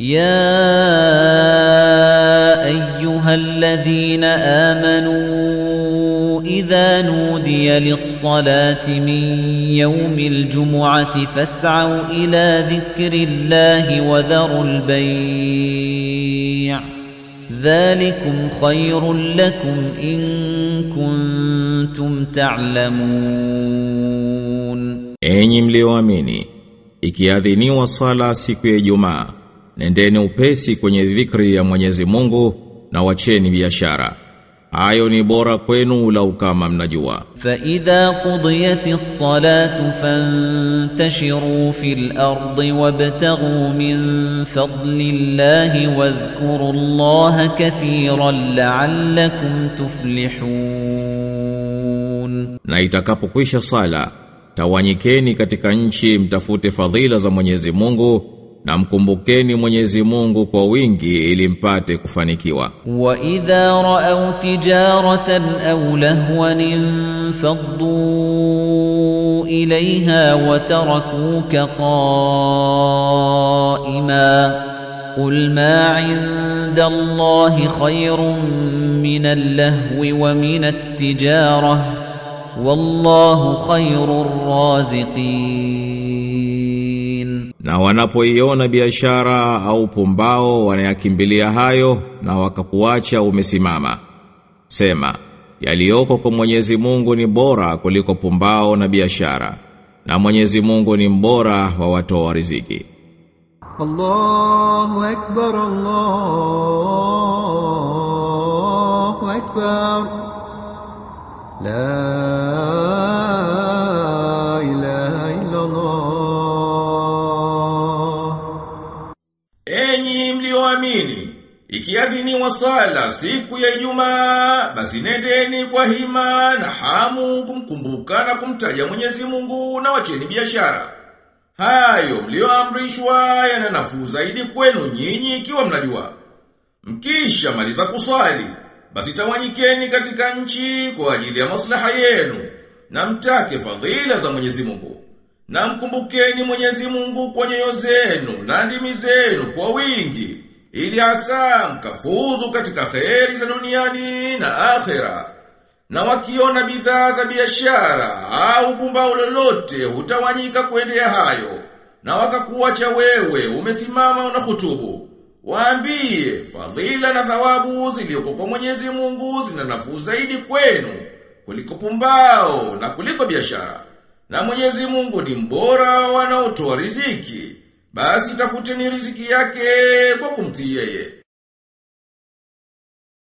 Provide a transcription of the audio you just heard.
يا أيها الذين آمنوا إذا نودي للصلاة من يوم الجمعة فاسعوا إلى ذكر الله وذروا البيع. ذلكم خير لكم إن كنتم تعلمون. Enyi mlioamini, ikiadhiniwa swala siku ya Ijumaa, Nendeni upesi kwenye dhikri ya Mwenyezi Mungu na wacheni biashara. Ayo ni bora kwenu lau kama mnajua. Fa idha qudiyatis salatu fantashiru fil ardi wabtagu min fadlillahi wadhkuru Allaha kathiran la'allakum tuflihun. Na itakapokwisha sala, tawanyikeni katika nchi mtafute fadhila za Mwenyezi Mungu na mkumbukeni Mwenyezi Mungu kwa wingi ili mpate kufanikiwa. وإذا رأوا تجارة أو لهوا انفضوا إليها وتركوك قائما قل ما عند الله خير من اللهو ومن التجارة والله خير الرازقين Na wanapoiona biashara au pumbao wanayakimbilia hayo na wakakuacha umesimama. Sema, yaliyoko kwa Mwenyezi Mungu ni bora kuliko pumbao na biashara. Na Mwenyezi Mungu ni mbora wa watoa riziki. Allahu akbar Allahu akbar La Enyi mlioamini, ikiadhiniwa sala siku ya Ijumaa, basi nendeni kwa hima na hamu kumkumbuka na kumtaja Mwenyezi Mungu na wacheni biashara. Hayo mlioamrishwa yana nafuu zaidi kwenu nyinyi ikiwa mnajua. Mkisha maliza kuswali, basi tawanyikeni katika nchi kwa ajili ya maslaha yenu na mtake fadhila za Mwenyezi Mungu. Na mkumbukeni Mwenyezi Mungu kwa nyoyo zenu na ndimi zenu kwa wingi, ili hasa mkafuzu katika kheri za duniani na akhera. Na wakiona bidhaa za biashara au pumbao lolote utawanyika kuendea hayo, na wakakuacha wewe umesimama unahutubu. Waambie fadhila na thawabu zilioko kwa Mwenyezi Mungu zina nafuu zaidi kwenu kuliko pumbao na kuliko biashara. Na Mwenyezi Mungu ni mbora wa wanaotoa riziki. Basi tafuteni riziki yake kwa kumtii yeye.